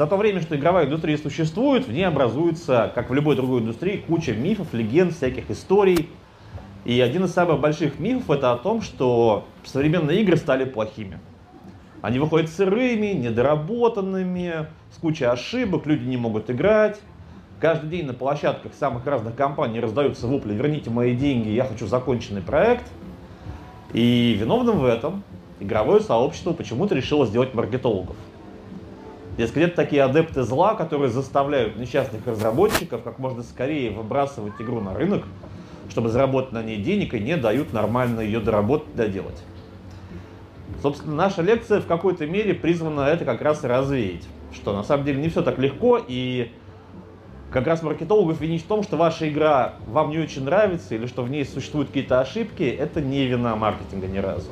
За то время, что игровая индустрия существует, в ней образуется, как в любой другой индустрии, куча мифов, легенд, всяких историй. И один из самых больших мифов это о том, что современные игры стали плохими. Они выходят сырыми, недоработанными, с кучей ошибок, люди не могут играть. Каждый день на площадках самых разных компаний раздаются вопли «верните мои деньги, я хочу законченный проект». И виновным в этом игровое сообщество почему-то решило сделать маркетологов. Дескать, это такие адепты зла, которые заставляют несчастных разработчиков как можно скорее выбрасывать игру на рынок, чтобы заработать на ней денег, и не дают нормально ее доработать, доделать. Собственно, наша лекция в какой-то мере призвана это как раз и развеять. Что на самом деле не все так легко, и как раз маркетологов винить в том, что ваша игра вам не очень нравится, или что в ней существуют какие-то ошибки, это не вина маркетинга ни разу.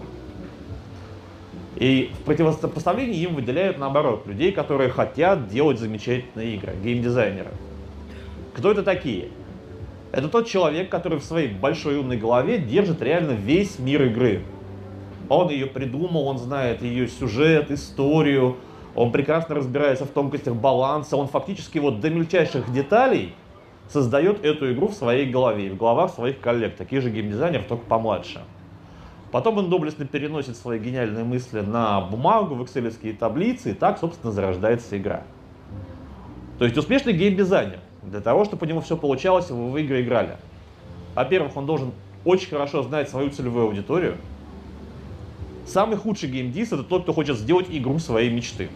И в противопоставлении им выделяют наоборот людей, которые хотят делать замечательные игры, геймдизайнеры. Кто это такие? Это тот человек, который в своей большой умной голове держит реально весь мир игры. Он ее придумал, он знает ее сюжет, историю, он прекрасно разбирается в тонкостях баланса, он фактически вот до мельчайших деталей создает эту игру в своей голове, в головах своих коллег, таких же геймдизайнеров, только помладше. Потом он доблестно переносит свои гениальные мысли на бумагу, в экселевские таблицы, и так, собственно, зарождается игра. То есть успешный геймдизайнер, для того, чтобы у него все получалось, вы в игры играли. Во-первых, он должен очень хорошо знать свою целевую аудиторию, Самый худший геймдиз это тот, кто хочет сделать игру своей мечты.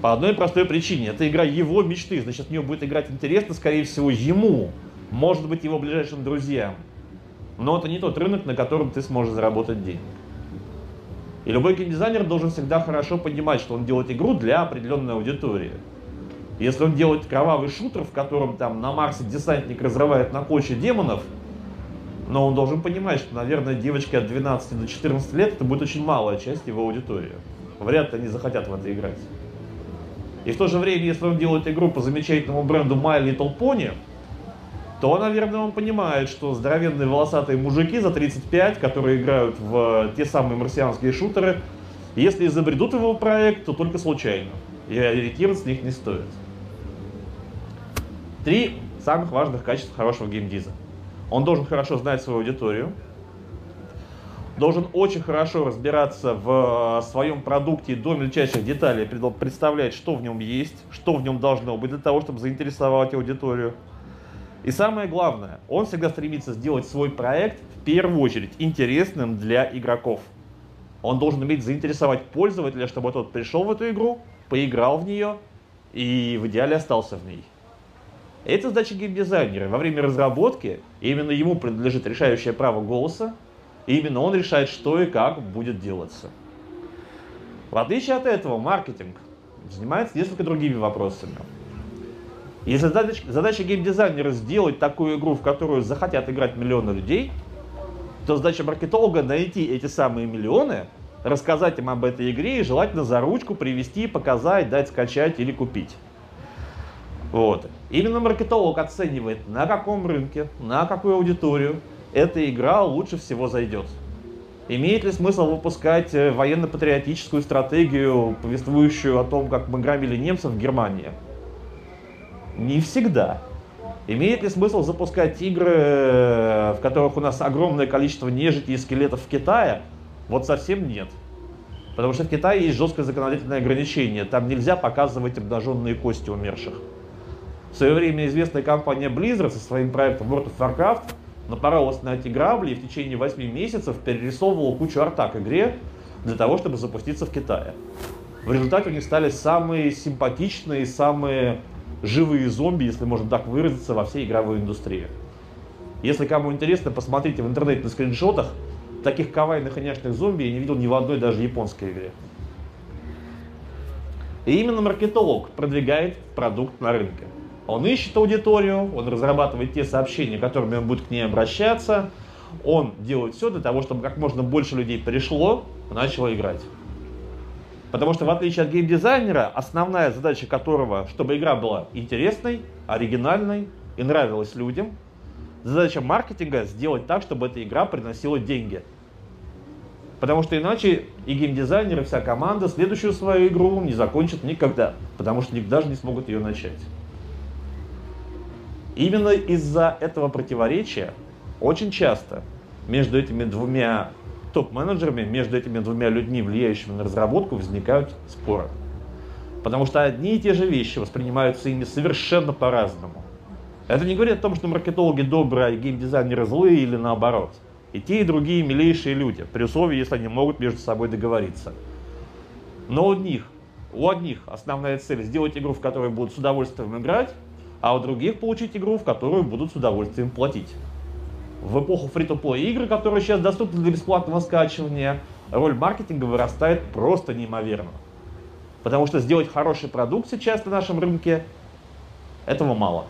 По одной простой причине. Это игра его мечты, значит, в нее будет играть интересно, скорее всего, ему. Может быть, его ближайшим друзьям. Но это не тот рынок, на котором ты сможешь заработать денег. И любой геймдизайнер должен всегда хорошо понимать, что он делает игру для определенной аудитории. Если он делает кровавый шутер, в котором там на Марсе десантник разрывает на клочья демонов, но он должен понимать, что, наверное, девочки от 12 до 14 лет это будет очень малая часть его аудитории. Вряд ли они захотят в это играть. И в то же время, если он делает игру по замечательному бренду My Little Pony, то, наверное, он понимает, что здоровенные волосатые мужики за 35, которые играют в те самые марсианские шутеры, если изобретут его проект, то только случайно. И ориентироваться на них не стоит. Три самых важных качества хорошего геймдиза. Он должен хорошо знать свою аудиторию, должен очень хорошо разбираться в э, своем продукте до мельчайших деталей, представлять, что в нем есть, что в нем должно быть для того, чтобы заинтересовать аудиторию. И самое главное, он всегда стремится сделать свой проект в первую очередь интересным для игроков. Он должен уметь заинтересовать пользователя, чтобы тот пришел в эту игру, поиграл в нее и в идеале остался в ней. Это задача геймдизайнера. Во время разработки именно ему принадлежит решающее право голоса, и именно он решает, что и как будет делаться. В отличие от этого, маркетинг занимается несколько другими вопросами. Если задача, задача геймдизайнера сделать такую игру, в которую захотят играть миллионы людей, то задача маркетолога найти эти самые миллионы, рассказать им об этой игре и желательно за ручку привести, показать, дать скачать или купить. Вот. Именно маркетолог оценивает, на каком рынке, на какую аудиторию эта игра лучше всего зайдет. Имеет ли смысл выпускать э, военно-патриотическую стратегию, повествующую о том, как мы грабили немцев в Германии? Не всегда. Имеет ли смысл запускать игры, э, в которых у нас огромное количество нежити и скелетов в Китае? Вот совсем нет. Потому что в Китае есть жесткое законодательное ограничение. Там нельзя показывать обнаженные кости умерших. В свое время известная компания Blizzard со своим проектом World of Warcraft напоролась на эти грабли и в течение 8 месяцев перерисовывала кучу арта к игре для того, чтобы запуститься в Китае. В результате у них стали самые симпатичные, самые живые зомби, если можно так выразиться, во всей игровой индустрии. Если кому интересно, посмотрите в интернете на скриншотах. Таких кавайных и няшных зомби я не видел ни в одной даже японской игре. И именно маркетолог продвигает продукт на рынке. Он ищет аудиторию, он разрабатывает те сообщения, которыми он будет к ней обращаться. Он делает все для того, чтобы как можно больше людей пришло и начало играть. Потому что в отличие от геймдизайнера, основная задача которого, чтобы игра была интересной, оригинальной и нравилась людям, задача маркетинга сделать так, чтобы эта игра приносила деньги. Потому что иначе и геймдизайнер, и вся команда следующую свою игру не закончат никогда, потому что даже не смогут ее начать. Именно из-за этого противоречия очень часто между этими двумя топ-менеджерами, между этими двумя людьми, влияющими на разработку, возникают споры. Потому что одни и те же вещи воспринимаются ими совершенно по-разному. Это не говорит о том, что маркетологи добрые, а геймдизайнеры злые или наоборот. И те, и другие милейшие люди, при условии, если они могут между собой договориться. Но у них, у одних основная цель сделать игру, в которой будут с удовольствием играть, а у других получить игру, в которую будут с удовольствием платить. В эпоху фри-то-плей игр, которые сейчас доступны для бесплатного скачивания, роль маркетинга вырастает просто неимоверно. Потому что сделать хороший продукт сейчас на нашем рынке, этого мало.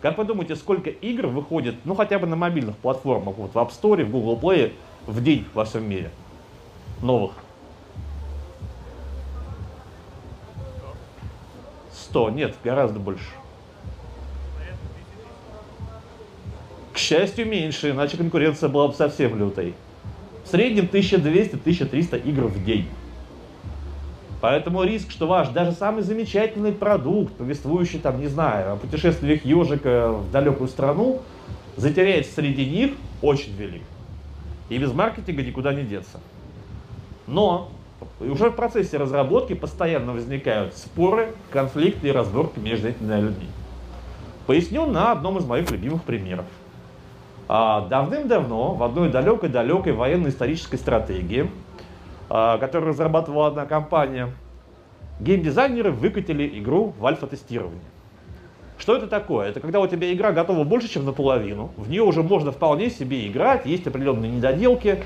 Как вы думаете, сколько игр выходит, ну хотя бы на мобильных платформах, вот в App Store, в Google Play в день во всем мире? Новых. 100, нет, гораздо больше. Счастью, меньше, иначе конкуренция была бы совсем лютой. В среднем 1200-1300 игр в день. Поэтому риск, что ваш даже самый замечательный продукт, повествующий там, не знаю, о путешествиях ежика в далекую страну, затеряется среди них, очень велик. И без маркетинга никуда не деться. Но уже в процессе разработки постоянно возникают споры, конфликты и разборки между этими людьми. Поясню на одном из моих любимых примеров. А, давным-давно в одной далекой-далекой военно-исторической стратегии а, который разрабатывала одна компания, геймдизайнеры выкатили игру в альфа-тестирование. Что это такое? Это когда у тебя игра готова больше, чем наполовину, в нее уже можно вполне себе играть, есть определенные недоделки,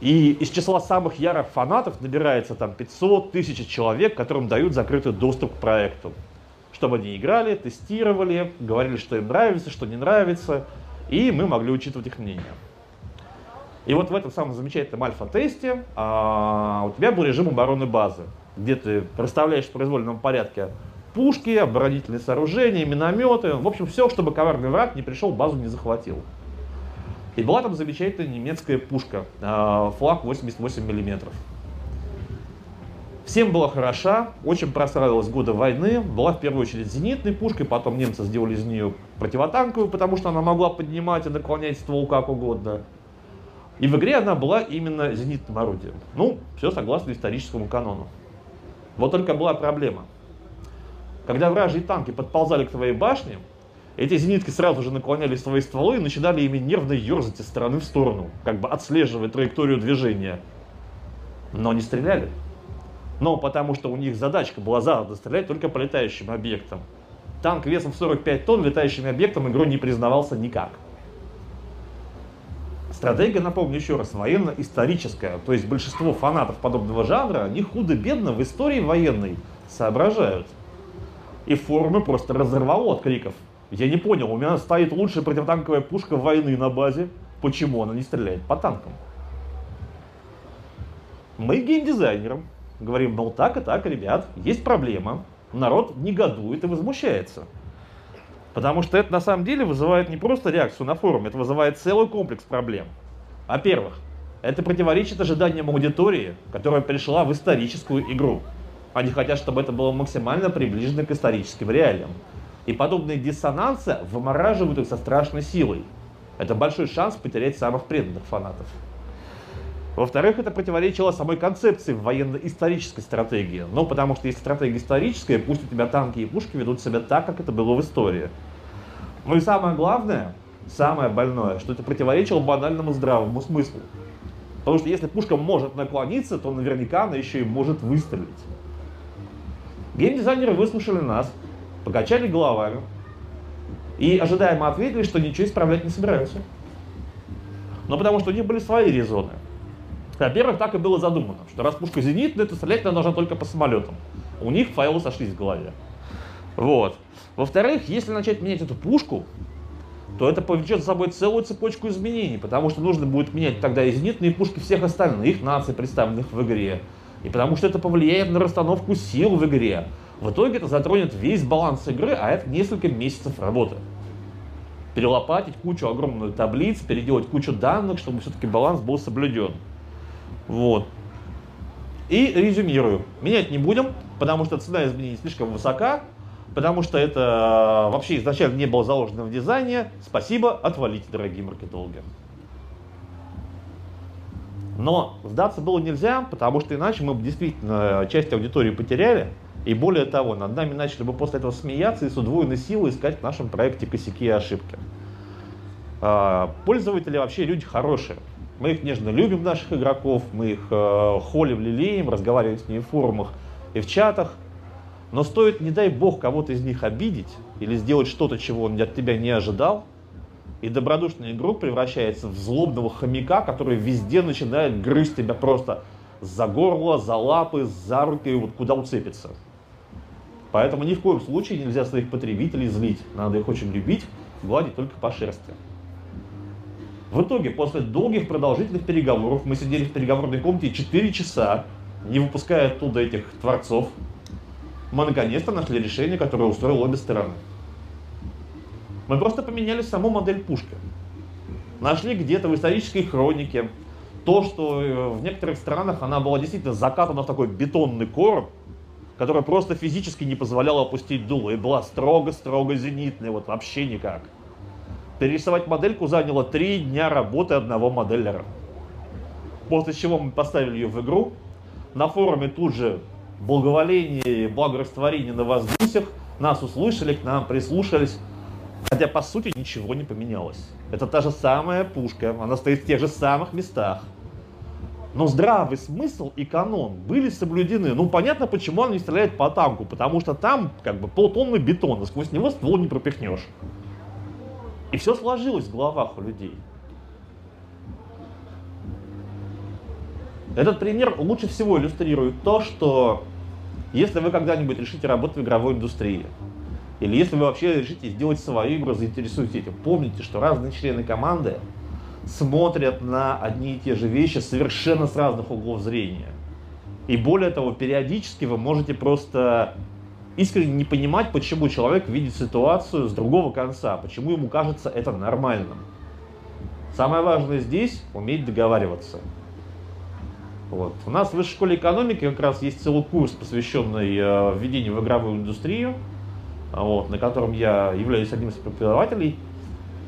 и из числа самых ярых фанатов набирается там 500 тысяч человек, которым дают закрытый доступ к проекту. Чтобы они играли, тестировали, говорили, что им нравится, что не нравится, и мы могли учитывать их мнение. И вот в этом самом замечательном альфа-тесте а, у тебя был режим обороны базы, где ты расставляешь в произвольном порядке пушки, оборонительные сооружения, минометы, в общем, все, чтобы коварный враг не пришел, базу не захватил. И была там замечательная немецкая пушка, а, флаг 88 миллиметров. Всем была хороша, очень прославилась года войны, была в первую очередь зенитной пушкой, потом немцы сделали из нее противотанковую, потому что она могла поднимать и наклонять ствол как угодно. И в игре она была именно зенитным орудием. Ну, все согласно историческому канону. Вот только была проблема. Когда вражьи танки подползали к твоей башне, эти зенитки сразу же наклоняли свои стволы и начинали ими нервно ерзать из стороны в сторону, как бы отслеживая траекторию движения. Но не стреляли. Но потому что у них задачка была задана стрелять только по летающим объектам. Танк весом в 45 тонн летающим объектом игрой не признавался никак. Стратегия, напомню еще раз, военно-историческая. То есть большинство фанатов подобного жанра, они худо-бедно в истории военной соображают. И форумы просто разорвало от криков. Я не понял, у меня стоит лучшая противотанковая пушка войны на базе. Почему она не стреляет по танкам? Мы геймдизайнерам говорим, мол, так и так, ребят, есть проблема. Народ негодует и возмущается. Потому что это на самом деле вызывает не просто реакцию на форуме, это вызывает целый комплекс проблем. Во-первых, это противоречит ожиданиям аудитории, которая пришла в историческую игру. Они хотят, чтобы это было максимально приближено к историческим реалиям. И подобные диссонансы вымораживают их со страшной силой. Это большой шанс потерять самых преданных фанатов. Во-вторых, это противоречило самой концепции военно-исторической стратегии. Ну, потому что если стратегия историческая, пусть у тебя танки и пушки ведут себя так, как это было в истории. Ну и самое главное, самое больное, что это противоречило банальному здравому смыслу. Потому что если пушка может наклониться, то наверняка она еще и может выстрелить. Геймдизайнеры выслушали нас, покачали головами и ожидаемо ответили, что ничего исправлять не собираются. Но потому что у них были свои резоны. Во-первых, так и было задумано, что раз пушка зенитная, то стрелять она должна только по самолетам. У них файлы сошлись в голове. Вот. Во-вторых, если начать менять эту пушку, то это повлечет за собой целую цепочку изменений, потому что нужно будет менять тогда и зенитные пушки всех остальных наций, представленных в игре. И потому что это повлияет на расстановку сил в игре. В итоге это затронет весь баланс игры, а это несколько месяцев работы перелопатить кучу огромную таблиц, переделать кучу данных, чтобы все-таки баланс был соблюден. Вот. И резюмирую. Менять не будем, потому что цена изменений слишком высока, потому что это э, вообще изначально не было заложено в дизайне. Спасибо, отвалите, дорогие маркетологи. Но сдаться было нельзя, потому что иначе мы бы действительно часть аудитории потеряли. И более того, над нами начали бы после этого смеяться и с удвоенной силой искать в нашем проекте косяки и ошибки. А, пользователи вообще люди хорошие. Мы их нежно любим, наших игроков, мы их э, холим, лелеем, разговариваем с ними в форумах и в чатах. Но стоит, не дай бог, кого-то из них обидеть или сделать что-то, чего он от тебя не ожидал, и добродушный игрок превращается в злобного хомяка, который везде начинает грызть тебя просто за горло, за лапы, за руки, вот куда уцепится. Поэтому ни в коем случае нельзя своих потребителей злить. Надо их очень любить, гладить только по шерсти. В итоге, после долгих продолжительных переговоров, мы сидели в переговорной комнате 4 часа, не выпуская оттуда этих творцов. Мы наконец-то нашли решение, которое устроило обе стороны. Мы просто поменяли саму модель пушки. Нашли где-то в исторической хронике то, что э, в некоторых странах она была действительно закатана в такой бетонный короб, который просто физически не позволял опустить дуло и была строго-строго зенитная, вот вообще никак. Перерисовать модельку заняло три дня работы одного моделлера. После чего мы поставили ее в игру. На форуме тут же благоволение и благорастворение на воздухах. Нас услышали, к нам прислушались. Хотя, по сути, ничего не поменялось. Это та же самая пушка, она стоит в тех же самых местах. Но здравый смысл и канон были соблюдены. Ну, понятно, почему он не стреляет по танку, потому что там как бы полтонны бетона, сквозь него ствол не пропихнешь. И все сложилось в головах у людей. Этот пример лучше всего иллюстрирует то, что если вы когда-нибудь решите работать в игровой индустрии, или если вы вообще решите сделать свою игру, заинтересуетесь этим, помните, что разные члены команды смотрят на одни и те же вещи совершенно с разных углов зрения. И более того, периодически вы можете просто искренне не понимать, почему человек видит ситуацию с другого конца, почему ему кажется это нормальным. Самое важное здесь – уметь договариваться. Вот. У нас в Высшей школе экономики как раз есть целый курс, посвященный э, введению в игровую индустрию, вот, на котором я являюсь одним из преподавателей.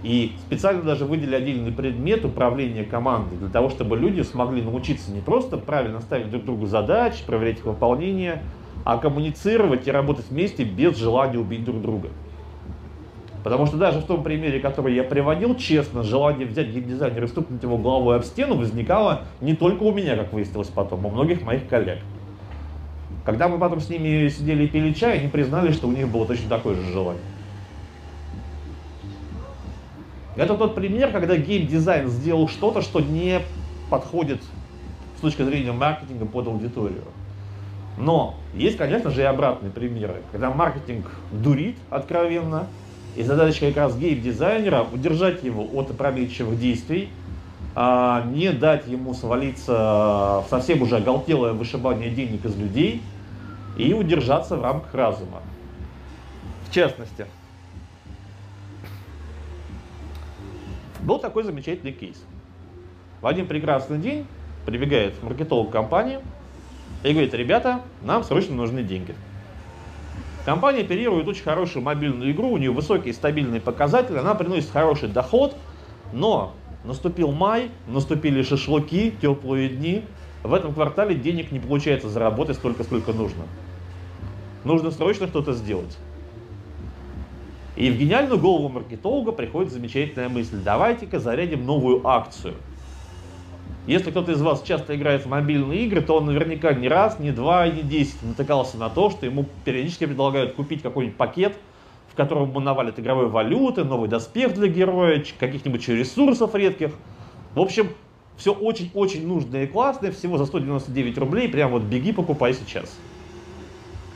И специально даже выделили отдельный предмет управления командой, для того, чтобы люди смогли научиться не просто правильно ставить друг другу задачи, проверять их выполнение, а коммуницировать и работать вместе без желания убить друг друга. Потому что даже в том примере, который я приводил, честно, желание взять геймдизайнера и стукнуть его головой об стену возникало не только у меня, как выяснилось потом, а у многих моих коллег. Когда мы потом с ними сидели и пили чай, они признали, что у них было точно такое же желание. Это тот пример, когда геймдизайн сделал что-то, что не подходит с точки зрения маркетинга под аудиторию. Но есть, конечно же, и обратные примеры, когда маркетинг дурит откровенно, и задача как раз гейм-дизайнера удержать его от опрометчивых действий, а не дать ему свалиться в совсем уже оголтелое вышибание денег из людей и удержаться в рамках разума. В частности, был такой замечательный кейс. В один прекрасный день прибегает маркетолог компании, и говорит, ребята, нам срочно нужны деньги. Компания оперирует очень хорошую мобильную игру, у нее высокие стабильные показатели, она приносит хороший доход, но наступил май, наступили шашлыки, теплые дни, в этом квартале денег не получается заработать столько, сколько нужно. Нужно срочно что-то сделать. И в гениальную голову маркетолога приходит замечательная мысль. Давайте-ка зарядим новую акцию – если кто-то из вас часто играет в мобильные игры, то он наверняка не раз, не два, не десять натыкался на то, что ему периодически предлагают купить какой-нибудь пакет, в котором ему навалят игровой валюты, новый доспех для героя, каких-нибудь ресурсов редких. В общем, все очень-очень нужное и классное, всего за 199 рублей, прям вот беги, покупай сейчас.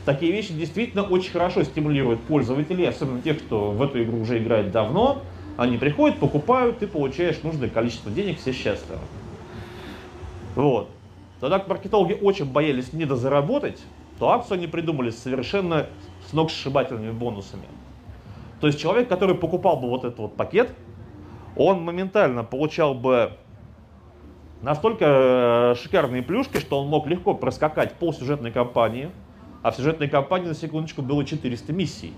Такие вещи действительно очень хорошо стимулируют пользователей, особенно тех, кто в эту игру уже играет давно. Они приходят, покупают, ты получаешь нужное количество денег, все счастливы. Вот. Тогда маркетологи очень боялись недозаработать, то акцию они придумали совершенно с ног сшибательными бонусами. То есть человек, который покупал бы вот этот вот пакет, он моментально получал бы Настолько э, шикарные плюшки, что он мог легко проскакать пол сюжетной кампании, а в сюжетной кампании, на секундочку, было 400 миссий.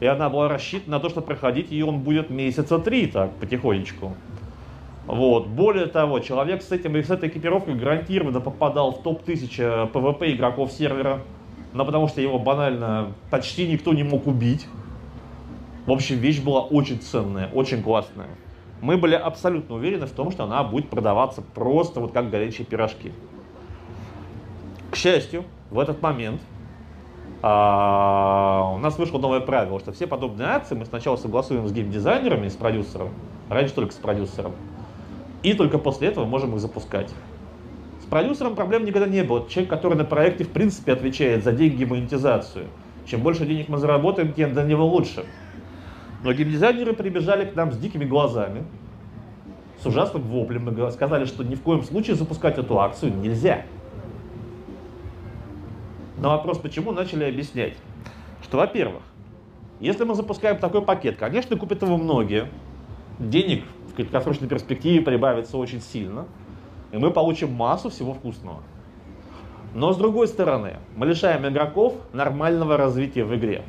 И она была рассчитана на то, что проходить ее он будет месяца три так, потихонечку. Вот. Более того, человек с, этим, с этой экипировкой гарантированно попадал в топ-1000 PvP игроков сервера, но потому что его банально почти никто не мог убить. В общем, вещь была очень ценная, очень классная. Мы были абсолютно уверены в том, что она будет продаваться просто вот как горячие пирожки. К счастью, в этот момент а, у нас вышло новое правило, что все подобные акции мы сначала согласуем с геймдизайнерами, с продюсером, раньше только с продюсером, и только после этого можем их запускать. С продюсером проблем никогда не было. человек, который на проекте в принципе отвечает за деньги и монетизацию. Чем больше денег мы заработаем, тем для него лучше. Но геймдизайнеры прибежали к нам с дикими глазами, с ужасным воплем, и сказали, что ни в коем случае запускать эту акцию нельзя. На вопрос, почему, начали объяснять, что, во-первых, если мы запускаем такой пакет, конечно, купят его многие, денег краткосрочной перспективе прибавится очень сильно, и мы получим массу всего вкусного. Но с другой стороны, мы лишаем игроков нормального развития в игре.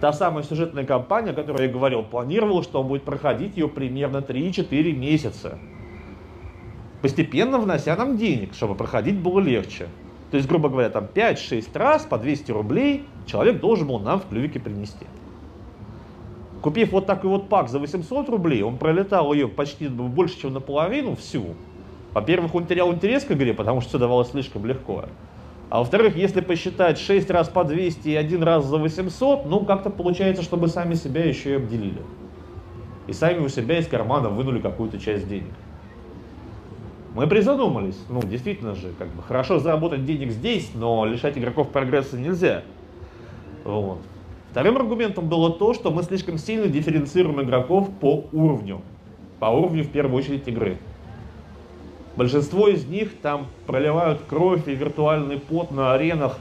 Та самая сюжетная кампания, о которой я говорил, планировала, что он будет проходить ее примерно 3-4 месяца. Постепенно внося нам денег, чтобы проходить было легче. То есть, грубо говоря, там 5-6 раз по 200 рублей человек должен был нам в клювике принести. Купив вот такой вот пак за 800 рублей, он пролетал ее почти больше, чем наполовину всю. Во-первых, он терял интерес к игре, потому что все давалось слишком легко. А во-вторых, если посчитать 6 раз по 200 и один раз за 800, ну как-то получается, чтобы сами себя еще и обделили. И сами у себя из кармана вынули какую-то часть денег. Мы призадумались, ну действительно же, как бы хорошо заработать денег здесь, но лишать игроков прогресса нельзя. Вот. Вторым аргументом было то, что мы слишком сильно дифференцируем игроков по уровню. По уровню в первую очередь игры. Большинство из них там проливают кровь и виртуальный пот на аренах,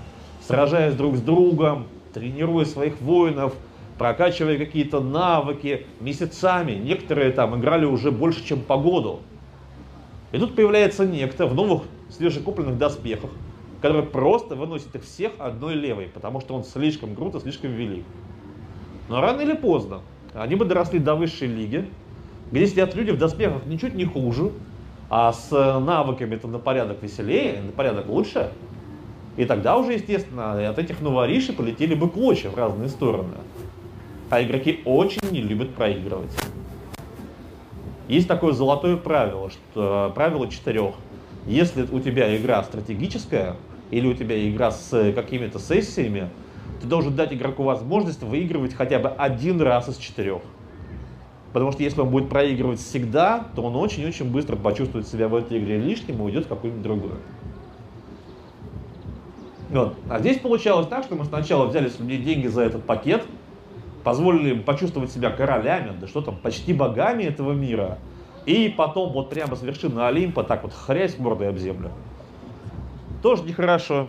сражаясь друг с другом, тренируя своих воинов, прокачивая какие-то навыки месяцами. Некоторые там играли уже больше, чем по году. И тут появляется некто в новых свежекупленных доспехах, который просто выносит их всех одной левой, потому что он слишком крут и слишком велик. Но рано или поздно они бы доросли до высшей лиги, где сидят люди в доспехах ничуть не хуже, а с навыками это на порядок веселее, на порядок лучше. И тогда уже, естественно, от этих новоришей полетели бы клочья в разные стороны. А игроки очень не любят проигрывать. Есть такое золотое правило, что правило четырех. Если у тебя игра стратегическая или у тебя игра с какими-то сессиями, ты должен дать игроку возможность выигрывать хотя бы один раз из четырех. Потому что если он будет проигрывать всегда, то он очень-очень быстро почувствует себя в этой игре лишним и уйдет в какую-нибудь другую. Вот. А здесь получалось так, что мы сначала взяли с людей деньги за этот пакет, позволили им почувствовать себя королями, да что там, почти богами этого мира, и потом вот прямо с вершины Олимпа так вот хрясь мордой об землю. Тоже нехорошо.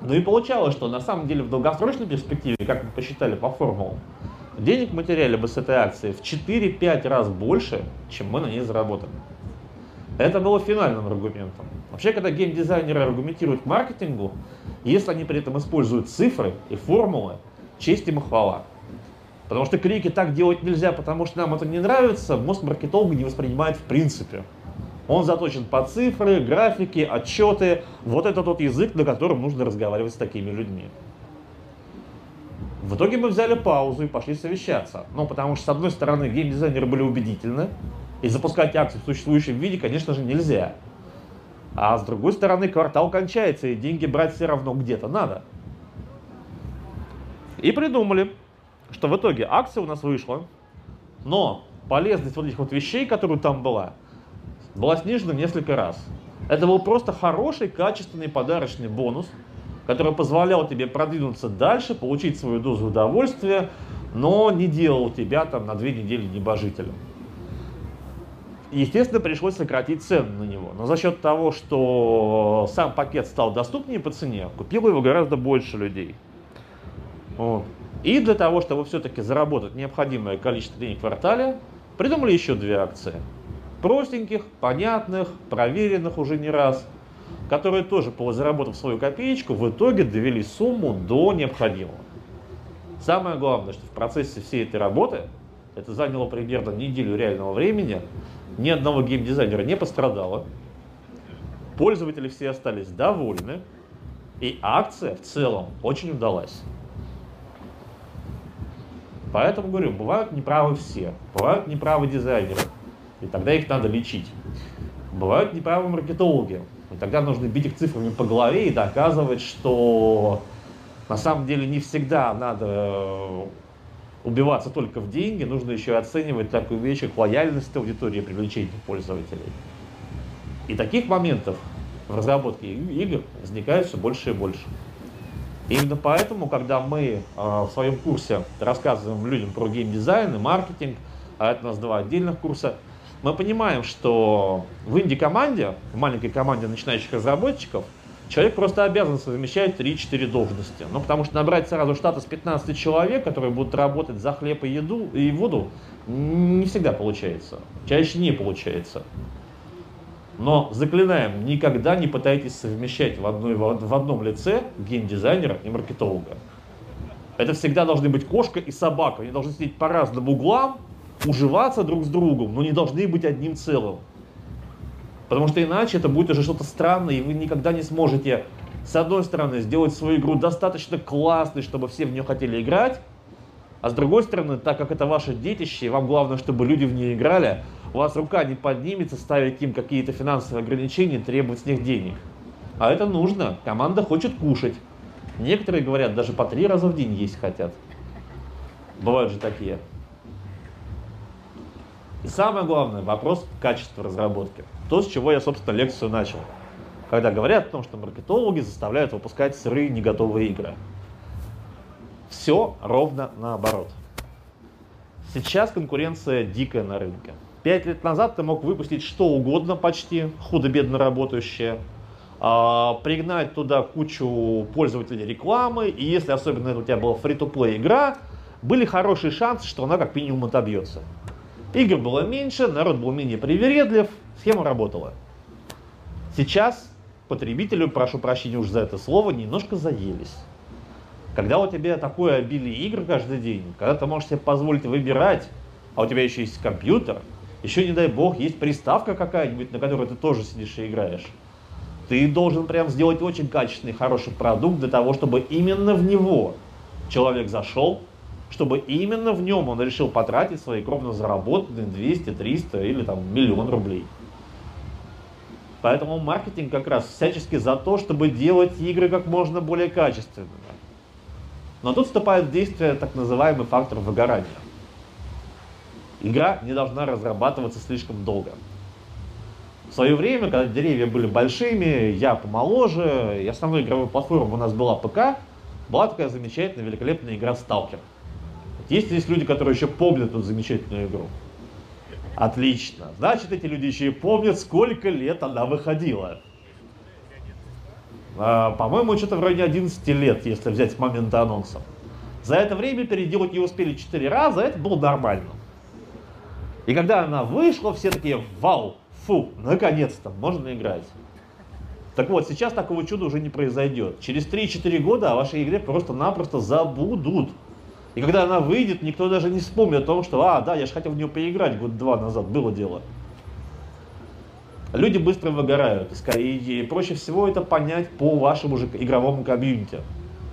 Ну и получалось, что на самом деле в долгосрочной перспективе, как мы посчитали по формулам, денег мы теряли бы с этой акции в 4-5 раз больше, чем мы на ней заработали. Это было финальным аргументом. Вообще, когда геймдизайнеры аргументируют маркетингу, если они при этом используют цифры и формулы, честь им и хвала. Потому что крики так делать нельзя, потому что нам это не нравится, мозг маркетолога не воспринимает в принципе. Он заточен по цифры, графики, отчеты. Вот это тот язык, на котором нужно разговаривать с такими людьми. В итоге мы взяли паузу и пошли совещаться. Ну, потому что, с одной стороны, геймдизайнеры были убедительны, и запускать акцию в существующем виде, конечно же, нельзя. А с другой стороны, квартал кончается, и деньги брать все равно где-то надо. И придумали, что в итоге акция у нас вышла, но полезность вот этих вот вещей, которые там была, была снижена несколько раз. Это был просто хороший, качественный подарочный бонус – который позволял тебе продвинуться дальше, получить свою дозу удовольствия, но не делал тебя там на две недели небожителем. Естественно, пришлось сократить цену на него. Но за счет того, что сам пакет стал доступнее по цене, купило его гораздо больше людей. Вот. И для того, чтобы все-таки заработать необходимое количество денег в квартале, придумали еще две акции. Простеньких, понятных, проверенных уже не раз, которые тоже, заработав свою копеечку, в итоге довели сумму до необходимого. Самое главное, что в процессе всей этой работы, это заняло примерно неделю реального времени, ни одного геймдизайнера не пострадало, пользователи все остались довольны, и акция в целом очень удалась. Поэтому говорю, бывают неправы все, бывают неправы дизайнеры, и тогда их надо лечить. Бывают неправы маркетологи, и тогда нужно бить их цифрами по голове и доказывать, что на самом деле не всегда надо э, убиваться только в деньги, нужно еще оценивать такую вещь, как лояльность аудитории привлечение пользователей. И таких моментов в разработке игр возникает все больше и больше. Именно поэтому, когда мы э, в своем курсе рассказываем людям про геймдизайн и маркетинг, а это у нас два отдельных курса, мы понимаем, что в инди-команде, в маленькой команде начинающих разработчиков, человек просто обязан совмещать 3-4 должности. Ну, потому что набрать сразу штат из 15 человек, которые будут работать за хлеб и еду и воду, не всегда получается. Чаще не получается. Но заклинаем, никогда не пытайтесь совмещать в, одной, в одном лице геймдизайнера и маркетолога. Это всегда должны быть кошка и собака. Они должны сидеть по разным углам, уживаться друг с другом, но не должны быть одним целым. Потому что иначе это будет уже что-то странное, и вы никогда не сможете, с одной стороны, сделать свою игру достаточно классной, чтобы все в нее хотели играть, а с другой стороны, так как это ваше детище, и вам главное, чтобы люди в нее играли, у вас рука не поднимется ставить им какие-то финансовые ограничения, требовать с них денег. А это нужно. Команда хочет кушать. Некоторые говорят, даже по три раза в день есть хотят. Бывают же такие. И самое главное, вопрос качества разработки. То, с чего я, собственно, лекцию начал. Когда говорят о том, что маркетологи заставляют выпускать сырые, не готовые игры. Все ровно наоборот. Сейчас конкуренция дикая на рынке. Пять лет назад ты мог выпустить что угодно почти, худо-бедно работающее, а, пригнать туда кучу пользователей рекламы, и если особенно у тебя была фри-то-плей игра, были хорошие шансы, что она как минимум отобьется. Игр было меньше, народ был менее привередлив, схема работала. Сейчас потребителю, прошу прощения уж за это слово, немножко заелись. Когда у тебя такое обилие игр каждый день, когда ты можешь себе позволить выбирать, а у тебя еще есть компьютер – еще, не дай бог, есть приставка какая-нибудь, на которой ты тоже сидишь и играешь. Ты должен прям сделать очень качественный, хороший продукт для того, чтобы именно в него человек зашел, чтобы именно в нем он решил потратить свои кровно заработанные 200, 300 или там миллион рублей. Поэтому маркетинг как раз всячески за то, чтобы делать игры как можно более качественными. Но тут вступает в действие так называемый фактор выгорания. Игра не должна разрабатываться слишком долго. В свое время, когда деревья были большими, я помоложе, и основной игровой платформой у нас была ПК, была такая замечательная, великолепная игра Сталкер. Есть здесь люди, которые еще помнят эту замечательную игру? Отлично. Значит, эти люди еще и помнят, сколько лет она выходила. А, по-моему, что-то вроде 11 лет, если взять с момента анонса. За это время переделать ее успели 4 раза, это было нормально. И когда она вышла, все такие, вау, фу, наконец-то, можно играть. Так вот, сейчас такого чуда уже не произойдет. Через 3-4 года о вашей игре просто-напросто забудут. И когда она выйдет, никто даже не вспомнит о том, что, а, да, я же хотел в нее поиграть год-два назад, было дело. Люди быстро выгорают, и проще всего это понять по вашему же игровому комьюнити,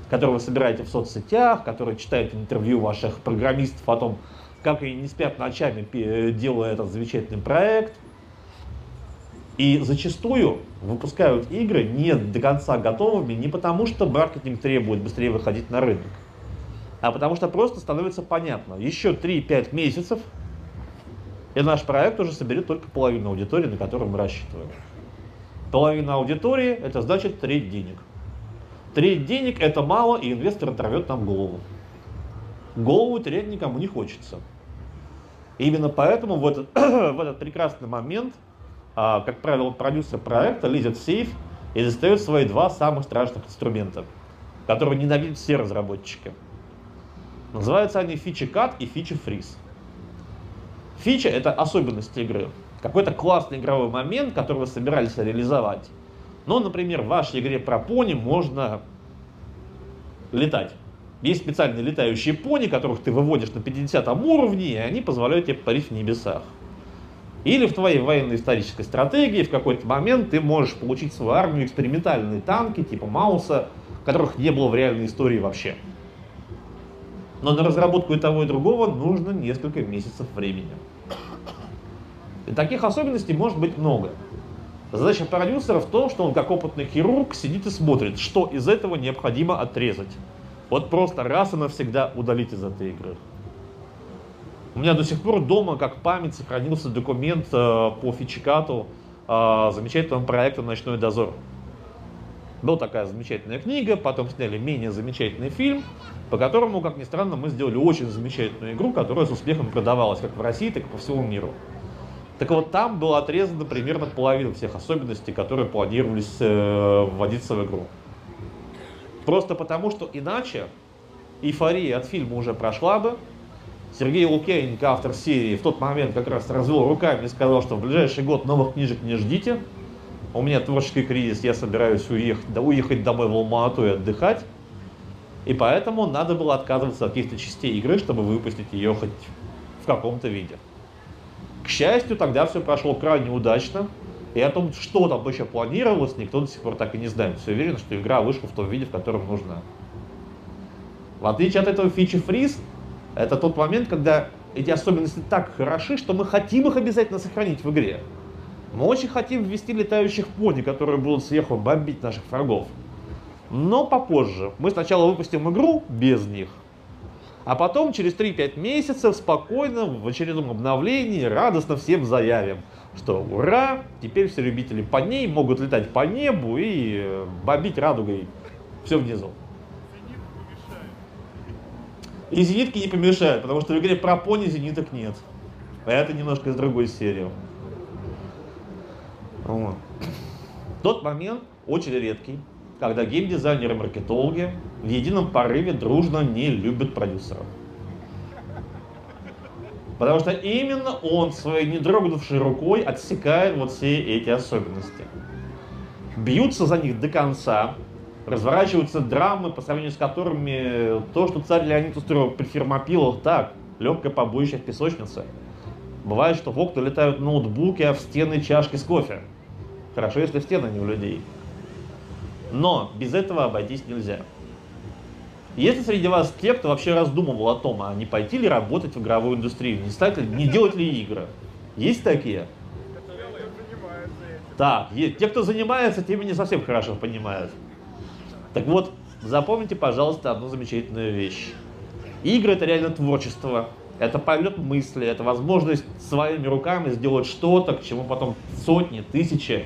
который вы собираете в соцсетях, который читает интервью ваших программистов о том, как они не спят ночами, делая этот замечательный проект. И зачастую выпускают игры не до конца готовыми, не потому что маркетинг требует быстрее выходить на рынок, а потому что просто становится понятно, еще 3-5 месяцев, и наш проект уже соберет только половину аудитории, на которую мы рассчитываем. Половина аудитории – это значит треть денег. Треть денег – это мало, и инвестор оторвет нам голову. Голову терять никому не хочется. Именно поэтому в этот, в этот прекрасный момент, а, как правило, продюсер проекта лезет в сейф и достает свои два самых страшных инструмента, которые ненавидят все разработчики. Называются они фичи кат и фичи фриз. Фича – это особенность игры. какой-то классный игровой момент, который вы собирались реализовать. Ну, например, в вашей игре про пони можно летать. Есть специальные летающие пони, которых ты выводишь на 50 уровне, и они позволяют тебе парить в небесах. Или в твоей военно-исторической стратегии в какой-то момент ты можешь получить свою армию экспериментальные танки типа Мауса, которых не было в реальной истории вообще. Но на разработку и того, и другого нужно несколько месяцев времени. И таких особенностей может быть много. Задача продюсера в том, что он как опытный хирург сидит и смотрит, что из этого необходимо отрезать. Вот просто раз и навсегда удалить из этой игры. У меня до сих пор дома, как память, сохранился документ э, по фичикату э, замечательного проекта «Ночной дозор». Была такая замечательная книга, потом сняли менее замечательный фильм, по которому, как ни странно, мы сделали очень замечательную игру, которая с успехом продавалась как в России, так и по всему миру. Так вот, там было отрезано примерно половина всех особенностей, которые планировались э, вводиться в игру. Просто потому, что иначе эйфория от фильма уже прошла бы, Сергей Лукьяненко, автор серии, в тот момент как раз развел руками и сказал, что в ближайший год новых книжек не ждите. У меня творческий кризис, я собираюсь уехать, да, уехать домой в Алмату и отдыхать. И поэтому надо было отказываться от каких-то частей игры, чтобы выпустить ее хоть в каком-то виде. К счастью, тогда все прошло крайне удачно. И о том, что там еще планировалось, никто до сих пор так и не знает. Все уверен, что игра вышла в том виде, в котором нужна. В отличие от этого фичи фриз, это тот момент, когда эти особенности так хороши, что мы хотим их обязательно сохранить в игре. Мы очень хотим ввести летающих пони, которые будут сверху бомбить наших врагов. Но попозже. Мы сначала выпустим игру без них, а потом через 3-5 месяцев спокойно в очередном обновлении радостно всем заявим, что ура, теперь все любители поней могут летать по небу и э, бомбить радугой все внизу. И зенитки не помешают, потому что в игре про пони зениток нет. А это немножко из другой серии. Вот. Тот момент очень редкий, когда геймдизайнеры и маркетологи в едином порыве дружно не любят продюсеров. Потому что именно он своей не дрогнувшей рукой отсекает вот все эти особенности. Бьются за них до конца, разворачиваются драмы, по сравнению с которыми то, что царь Леонид устроил при фермопилах, так, легкое побоище в песочнице. Бывает, что в окна летают ноутбуки, а в стены чашки с кофе. Хорошо, если в стены, а не у людей. Но без этого обойтись нельзя. Если среди вас те, кто вообще раздумывал о том, а не пойти ли работать в игровую индустрию, не стать ли, не делать ли игры, есть такие? Так, есть. Те, кто занимается, теми не совсем хорошо понимают. Так вот, запомните, пожалуйста, одну замечательную вещь. Игры это реально творчество. Это полет мысли, это возможность своими руками сделать что-то, к чему потом сотни, тысячи,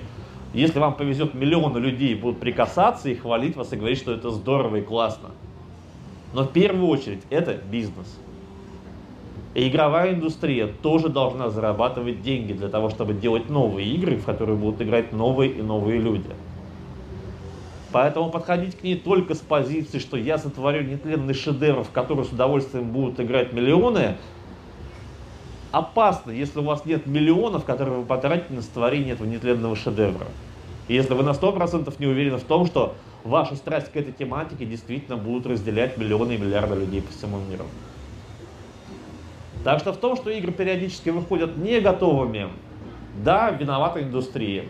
если вам повезет, миллионы людей будут прикасаться и хвалить вас и говорить, что это здорово и классно. Но в первую очередь это бизнес. И игровая индустрия тоже должна зарабатывать деньги для того, чтобы делать новые игры, в которые будут играть новые и новые люди. Поэтому подходить к ней только с позиции, что я сотворю нетленный шедевр, в который с удовольствием будут играть миллионы, опасно, если у вас нет миллионов, которые вы потратите на сотворение этого нетленного шедевра. И если вы на 100% не уверены в том, что вашу страсть к этой тематике действительно будут разделять миллионы и миллиарды людей по всему миру. Так что в том, что игры периодически выходят не готовыми, да, виновата индустрия.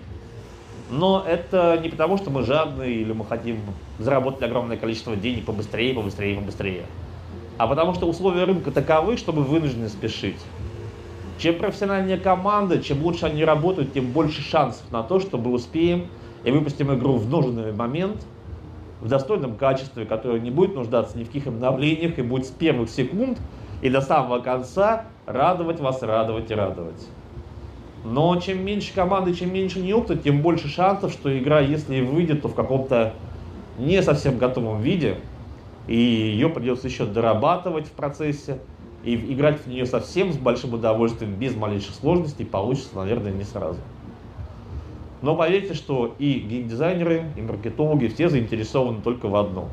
Но это не потому, что мы жадные или мы хотим заработать огромное количество денег побыстрее, побыстрее, побыстрее. А потому что условия рынка таковы, чтобы вынуждены спешить. Чем профессиональнее команда, чем лучше они работают, тем больше шансов на то, что мы успеем и выпустим игру в нужный момент, в достойном качестве, которое не будет нуждаться ни в каких обновлениях и будет с первых секунд и до самого конца радовать вас, радовать и радовать. Но чем меньше команды, чем меньше неопыта, тем больше шансов, что игра, если выйдет, то в каком-то не совсем готовом виде, и ее придется еще дорабатывать в процессе, и играть в нее совсем с большим удовольствием, без малейших сложностей, получится, наверное, не сразу. Но поверьте, что и геймдизайнеры, и маркетологи все заинтересованы только в одном.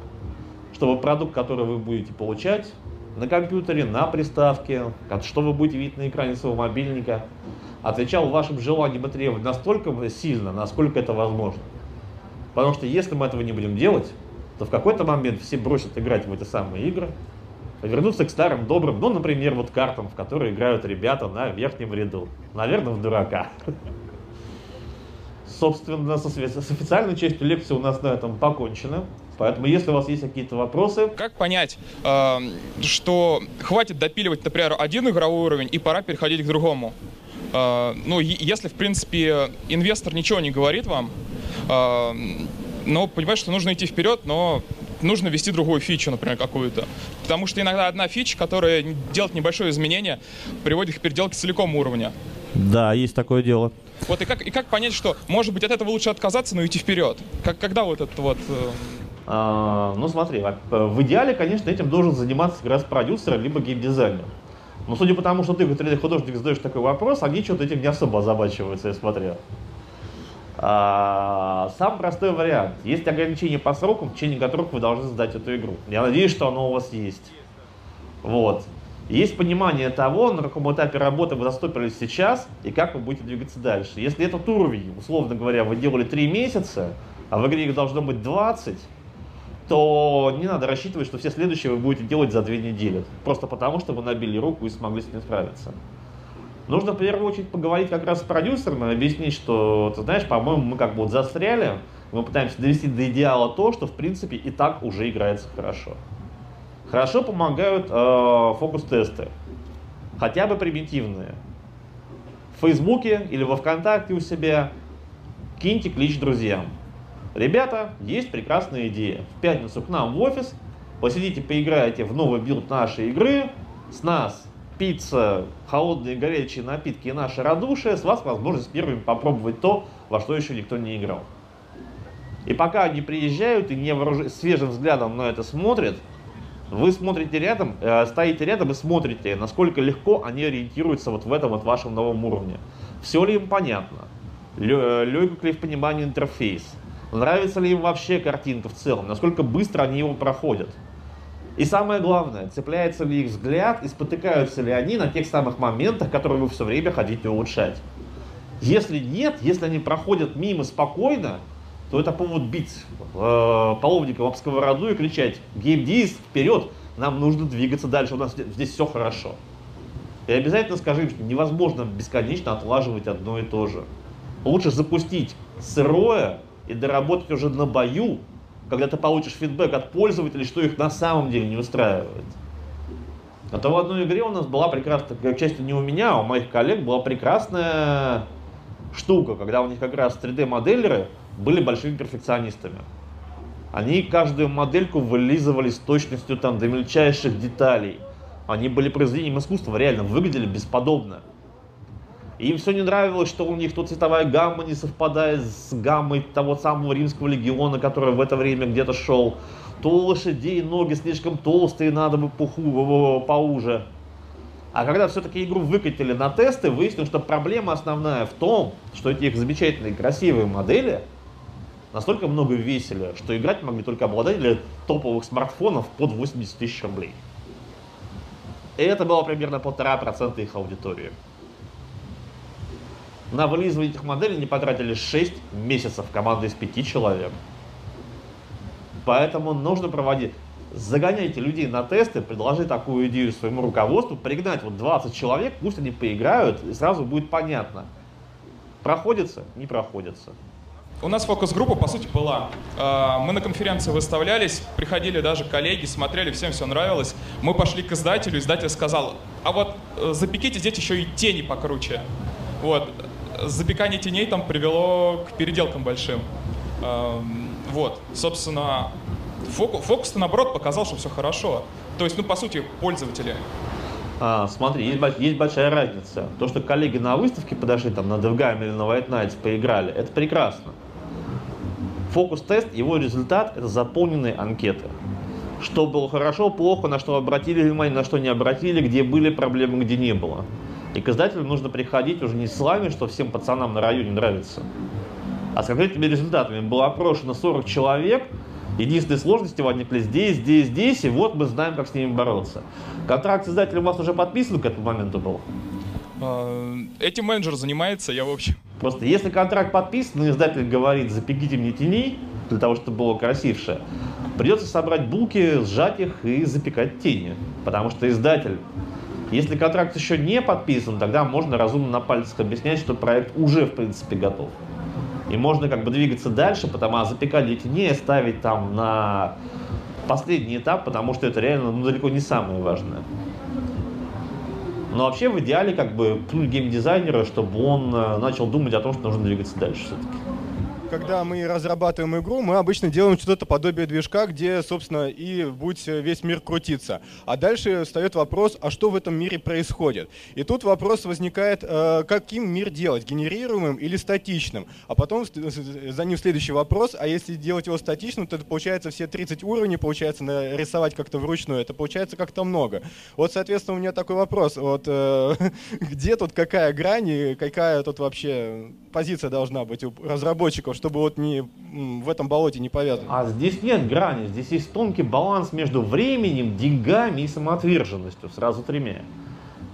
Чтобы продукт, который вы будете получать, на компьютере, на приставке, что вы будете видеть на экране своего мобильника, отвечал вашим желаниям и требованиям настолько сильно, насколько это возможно. Потому что если мы этого не будем делать, то в какой-то момент все бросят играть в эти самые игры, вернуться к старым добрым, ну, например, вот картам, в которые играют ребята на верхнем ряду. Наверное, в дурака. Собственно, с официальной частью лекции у нас на этом покончено. Поэтому, если у вас есть какие-то вопросы... Как понять, э, что хватит допиливать, например, один игровой уровень и пора переходить к другому? Э, ну, если, в принципе, инвестор ничего не говорит вам, э, но понимаешь, что нужно идти вперед, но нужно ввести другую фичу, например, какую-то. Потому что иногда одна фича, которая делает небольшое изменение, приводит к переделке целиком уровня. Да, есть такое дело. Вот и как, и как понять, что, может быть, от этого лучше отказаться, но идти вперед? Как, когда вот это вот... Э... А, ну смотри, в идеале, конечно, этим должен заниматься как раз продюсер, либо геймдизайнер. Но судя по тому, что ты, как 3D-художник, задаешь такой вопрос, они что-то этим не особо озабачиваются, я смотрел. А, самый простой вариант. Есть ограничения по срокам, в течение которых вы должны сдать эту игру. Я надеюсь, что оно у вас есть. Вот. Есть понимание того, на каком этапе работы вы застопились сейчас и как вы будете двигаться дальше. Если этот уровень, условно говоря, вы делали 3 месяца, а в игре их должно быть 20, то не надо рассчитывать, что все следующие вы будете делать за 2 недели. Просто потому, что вы набили руку и смогли с ним справиться. Нужно в первую очередь поговорить как раз с продюсером и объяснить, что, ты знаешь, по-моему, мы как бы вот застряли, мы пытаемся довести до идеала то, что в принципе и так уже играется хорошо. Хорошо помогают э, фокус-тесты, хотя бы примитивные. В Фейсбуке или во Вконтакте у себя киньте клич друзьям. Ребята, есть прекрасная идея. В пятницу к нам в офис, посидите, поиграете в новый билд нашей игры, с нас пицца, холодные горячие напитки и наше радушие, с вас возможность первыми попробовать то, во что еще никто не играл. И пока они приезжают и невооружи... свежим взглядом на это смотрят, вы смотрите рядом, э, стоите рядом и смотрите, насколько легко они ориентируются вот в этом вот вашем новом уровне. Все ли им понятно? Легок ли в понимании интерфейс? Нравится ли им вообще картинка в целом? Насколько быстро они его проходят? И самое главное, цепляется ли их взгляд и спотыкаются ли они на тех самых моментах, которые вы все время хотите улучшать. Если нет, если они проходят мимо спокойно, то это повод бить э, половником об сковороду и кричать «Геймдиз, вперед! Нам нужно двигаться дальше, у нас здесь все хорошо». И обязательно скажи что невозможно бесконечно отлаживать одно и то же. Лучше запустить сырое и доработать уже на бою, когда ты получишь фидбэк от пользователей, что их на самом деле не устраивает. А то в одной игре у нас была прекрасная, к счастью, не у меня, а у моих коллег была прекрасная штука, когда у них как раз 3D-моделеры были большими перфекционистами. Они каждую модельку вылизывали с точностью там до мельчайших деталей. Они были произведением искусства, реально выглядели бесподобно. Им все не нравилось, что у них то цветовая гамма не совпадает с гаммой того самого римского легиона, который в это время где-то шел. То у лошадей ноги слишком толстые, надо бы пуху, поуже. А когда все-таки игру выкатили на тесты, выяснилось, что проблема основная в том, что эти их замечательные красивые модели настолько много весили, что играть могли только обладатели топовых смартфонов под 80 тысяч рублей. И это было примерно полтора процента их аудитории. На вылизывание этих моделей не потратили 6 месяцев команда из 5 человек. Поэтому нужно проводить. Загоняйте людей на тесты, предложи такую идею своему руководству, пригнать вот 20 человек, пусть они поиграют, и сразу будет понятно. Проходится, не проходится. У нас фокус-группа, по сути, была. А, мы на конференции выставлялись, приходили даже коллеги, смотрели, всем все нравилось. Мы пошли к издателю, издатель сказал, а вот э, запеките здесь еще и тени покруче. Вот запекание теней там привело к переделкам большим. Эм, вот, собственно, фокус, фокус наоборот показал, что все хорошо. То есть, ну, по сути, пользователи. А, смотри, есть, есть большая разница. То, что коллеги на выставке подошли, там, на DevGame или на White Nights поиграли, это прекрасно. Фокус-тест, его результат – это заполненные анкеты. Что было хорошо, плохо, на что обратили внимание, на что не обратили, где были проблемы, где не было. И к издателю нужно приходить уже не с словами, что всем пацанам на районе нравится, а с конкретными результатами. Было опрошено 40 человек, Единственные сложности возникли здесь, здесь, здесь, и вот мы знаем, как с ними бороться. Контракт с издателем у вас уже подписан к этому моменту был? А, этим менеджер занимается, я в общем. Просто если контракт подписан, и издатель говорит, запеките мне теней, для того, чтобы было красивше, придется собрать булки, сжать их и запекать тени. Потому что издатель, если контракт еще не подписан, тогда можно разумно на пальцах объяснять, что проект уже, в принципе, готов. И можно как бы двигаться дальше, потому что запекание теней ставить там на последний этап, потому что это реально ну, далеко не самое важное. Но вообще в идеале как бы пнуть геймдизайнера, чтобы он э, начал думать о том, что нужно двигаться дальше все-таки когда мы разрабатываем игру, мы обычно делаем что-то подобие движка, где, собственно, и будет весь мир крутиться. А дальше встает вопрос, а что в этом мире происходит? И тут вопрос возникает, э, каким мир делать, генерируемым или статичным? А потом за ним следующий вопрос, а если делать его статичным, то это получается все 30 уровней, получается нарисовать как-то вручную, это получается как-то много. Вот, соответственно, у меня такой вопрос, вот э, где тут какая грань и какая тут вообще позиция должна быть у разработчиков, чтобы вот не в этом болоте не повязан. А здесь нет грани, здесь есть тонкий баланс между временем, деньгами и самоотверженностью, сразу тремя.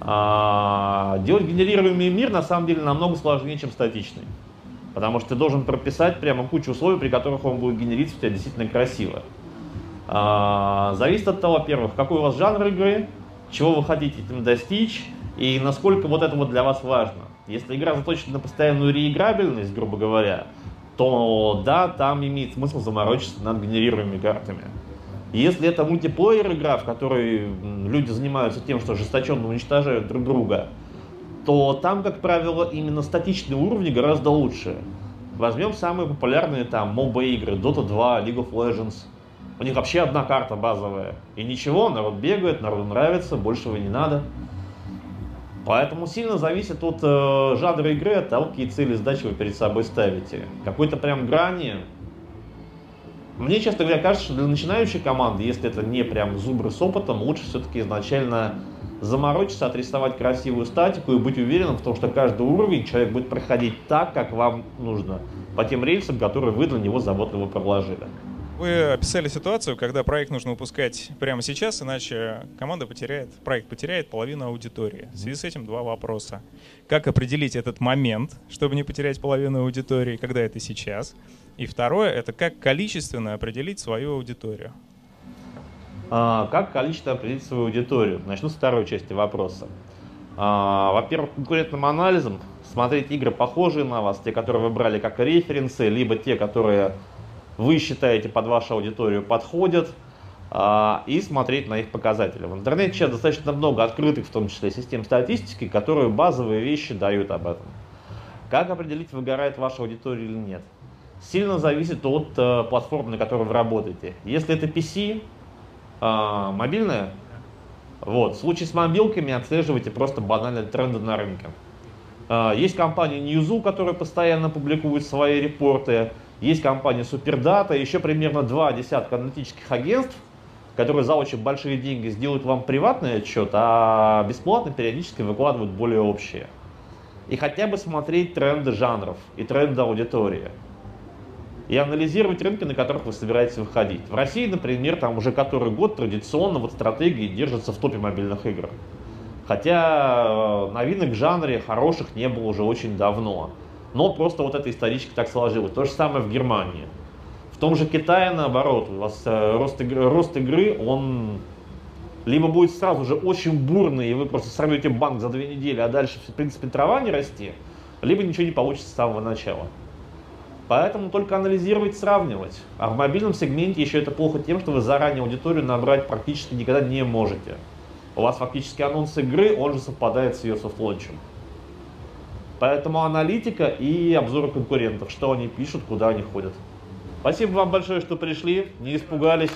А, делать генерируемый мир на самом деле намного сложнее, чем статичный. Потому что ты должен прописать прямо кучу условий, при которых он будет генериться у тебя действительно красиво. А, зависит от того, во-первых, какой у вас жанр игры, чего вы хотите этим достичь, и насколько вот это вот для вас важно. Если игра заточена на постоянную реиграбельность, грубо говоря, то да, там имеет смысл заморочиться над генерируемыми картами. Если это мультиплеер игра, в которой люди занимаются тем, что ожесточенно уничтожают друг друга, то там, как правило, именно статичные уровни гораздо лучше. Возьмем самые популярные там моба игры, Dota 2, League of Legends. У них вообще одна карта базовая. И ничего, народ бегает, народу нравится, большего не надо. Поэтому сильно зависит от э, жанра игры, от того, какие цели сдачи вы перед собой ставите. Какой-то прям грани. Мне, честно говоря, кажется, что для начинающей команды, если это не прям зубры с опытом, лучше все-таки изначально заморочиться, отрисовать красивую статику и быть уверенным в том, что каждый уровень человек будет проходить так, как вам нужно, по тем рельсам, которые вы для него заботливо проложили. Вы описали ситуацию, когда проект нужно выпускать прямо сейчас, иначе команда потеряет, проект потеряет половину аудитории. В связи с этим два вопроса. Как определить этот момент, чтобы не потерять половину аудитории, когда это сейчас? И второе, это как количественно определить свою аудиторию? А, как количественно определить свою аудиторию? Начну с второй части вопроса. А, во-первых, конкурентным анализом смотреть игры, похожие на вас, те, которые вы брали как референсы, либо те, которые вы считаете под вашу аудиторию подходят, а, и смотреть на их показатели. В интернете сейчас достаточно много открытых, в том числе систем статистики, которые базовые вещи дают об этом. Как определить, выгорает ваша аудитория или нет? Сильно зависит от э, платформы, на которой вы работаете. Если это PC, э, мобильная, вот, в случае с мобилками отслеживайте просто банально тренды на рынке. Э, есть компания Newzoo, которая постоянно публикует свои репорты. Есть компания Superdata, еще примерно два десятка аналитических агентств, которые за очень большие деньги сделают вам приватный отчет, а бесплатно периодически выкладывают более общие. И хотя бы смотреть тренды жанров и тренды аудитории. И анализировать рынки, на которых вы собираетесь выходить. В России, например, там уже который год традиционно вот стратегии держатся в топе мобильных игр. Хотя э, новинок в жанре хороших не было уже очень давно но просто вот эта исторически так сложилось. То же самое в Германии. В том же Китае, наоборот, у вас э, рост игры, рост игры, он либо будет сразу же очень бурный, и вы просто сорвете банк за две недели, а дальше, в принципе, трава не расти, либо ничего не получится с самого начала. Поэтому только анализировать, сравнивать. А в мобильном сегменте еще это плохо тем, что вы заранее аудиторию набрать практически никогда не можете. У вас фактически анонс игры, он же совпадает с ее софтлончем. Поэтому аналитика и обзоры конкурентов, что они пишут, куда они ходят. Спасибо вам большое, что пришли, не испугались.